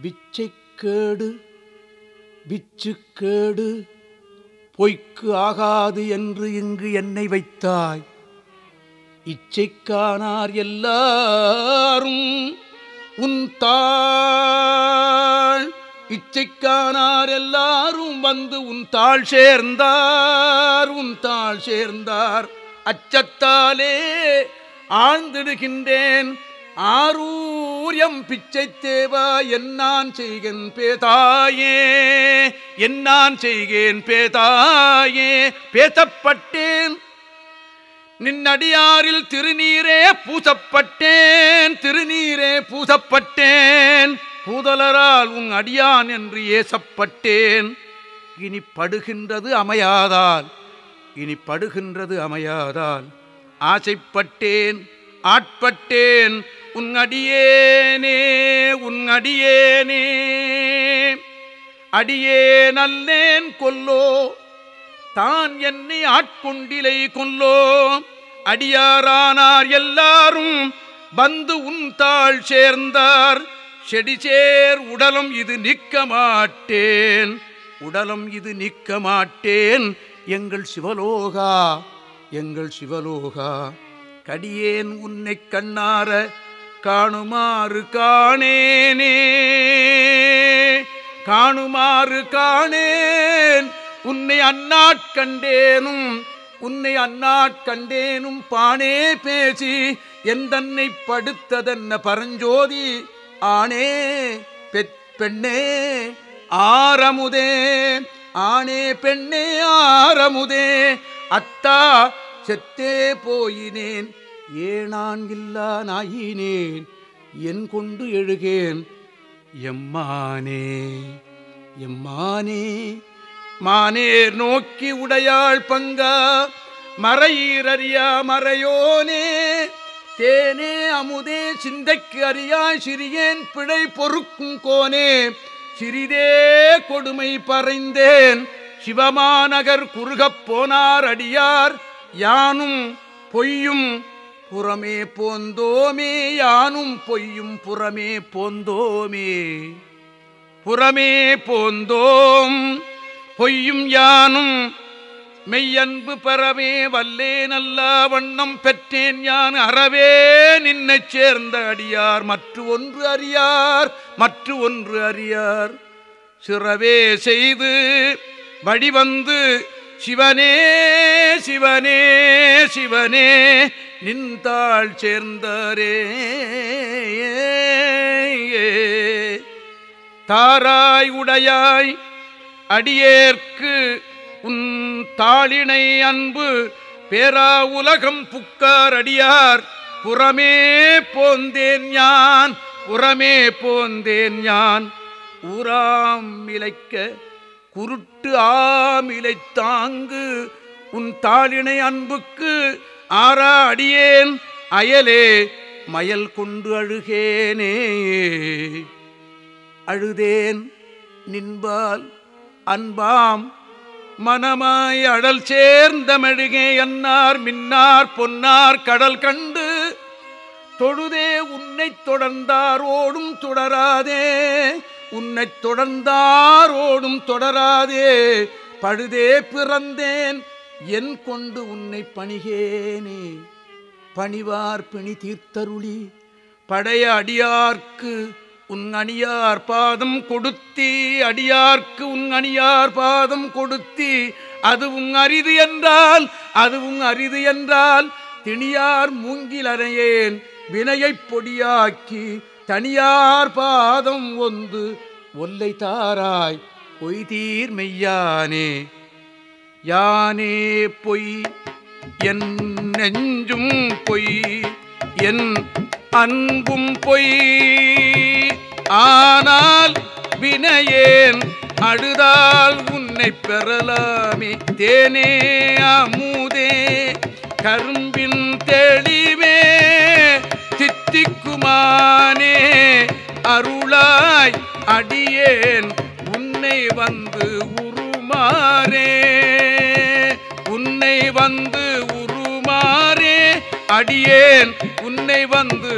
விச்சைக்கேடு விச்சுக்கேடு பொய்க்கு ஆகாது என்று இங்கு என்னை வைத்தாய். இச்சைக்கானார் எல்லாரும் உன் தாள் இச்சைக்கானார் எல்லாரும் வந்து உன் தாள் சேர்ந்தார் உன் தாள் சேர்ந்தார். அச்சத்தாலே ஆழ்ந்திடுகின்றேன். ஆரூரியம் பிச்சை தேவா என்னான் செய்கேன் பேதாயே என்னான் செய்கேன் பேதாயே பேசப்பட்டேன். நின்னடியாரில் திருநீரே பூசப்பட்டேன் திருநீரே பூசப்பட்டேன். பூதலரால் உன் அடியான் என்று ஏசப்பட்டேன். இனி படுகின்றது அமையாதால் இனி படுகின்றது அமையாதால். ஆசைப்பட்டேன் ஆட்பட்டேன் உன் அடியேனே உன் அடியேனே. அடியே நல்லேன் கொல்லோ தான் என்னை ஆட்கொண்டிலை கொல்லோ. அடியாரானார் எல்லாரும் வந்து உன் தாள் சேர்ந்தார். செடிசேர் உடலம் இது நிற்க மாட்டேன். உடலம் இது நிற்க மாட்டேன். எங்கள் சிவலோகா எங்கள் சிவலோகா. கடியேன் உன்னை கண்ணார காணுமாறு காணேனே. காணுமாறு காணேன். உன்னை அந்நாட்கண்டேனும் உன்னை அந்நாட்கண்டேனும் பானே பேசி எந்தன்னை படுத்ததென்ன பரஞ்சோதி? ஆனே பெண்ணே ஆரமுதே. ஆனே பெண்ணே ஆரமுதே. அத்தா செத்தே போயினேன். ஏனான் இல்லா நாயினேன் என் கொண்டு எழுகேன். எம்மானே எம்மானே மானேர் நோக்கி உடையாள் பங்கா மறையீரறியா மறையோனே. தேனே அமுதே சிந்தைக்கு அறியாய் சிறியேன் பிழை பொறுக்கும் கோனே. சிறிதே கொடுமை பறைந்தேன் சிவமாநகர் குறுகப் போனார் அடியார் யானும் பொய்யும் புறமே போந்தோமே யானும் பொய்யும் புறமே போந்தோமே. புறமே போந்தோம் பொய்யும் யானும் மெய்யன்பு பெறவே வல்லே நல்ல வண்ணம் பெற்றேன் யான் அறவே. நின்னைச் சேர்ந்த அடியார் மற்ற ஒன்று அறியார் மற்ற ஒன்று அறியார். சிறவே செய்து வழிவந்து சிவனே சிவனே சிவனே நின்றாள் சேர்ந்தரே. தாராய் உடையாய் அடியேற்கு உன் தாளினை அன்பு பேரா உலகம் புக்கார் அடியார். புறமே போந்தேன் யான் புறமே போந்தேன் யான் ஊராம் இழைக்க குருட்டு ஆமிலை தாங்கு உன் தாளினை அன்புக்கு ஆரா அடியேன் அயலே மயல் கொண்டு அழுகேனே. அழுதேன் நின்பால் அன்பாம் மனமாய் அடல் சேர்ந்த மெழுகே அன்னார் மின்னார் பொன்னார் கடல் கண்டு. தொழுதே உன்னைத் தொடர்ந்தாரோடும் தொடராதே. உன்னைத் தொடர்ந்தாரோடும் தொடராதே. பழுதே பிறந்தேன் என் கொண்டு உன்னை பணிகேனே பணிவார் பிணி தீர்த்தருளி படைய அடியார்க்கு உன் அணியார் பாதம் கொடுத்தி அடியார்க்கு உன் அணியார் பாதம் கொடுத்தி அதுவும் அரிது என்றால் அதுவும் அரிது என்றால் திணியார் மூங்கிலறையேன் வினையைப் பொடியாக்கி தனியார் பாதம் ஒன்று ஒல்லை தாராய் பொய்தீர் மெய்யானே. யானே பொய் என் நெஞ்சும் பொய் என் அன்பும் பொய். ஆனால் வினையேன் அழுதால் உன்னை பெறலாமே. தேனே அமுதே கரும்பின் தெளிவே சித்திக்குமானே அருளாய் அடியேன் உன்னை வந்து உருமாறே வந்து உருமாறே அடியேன் உன்னை வந்து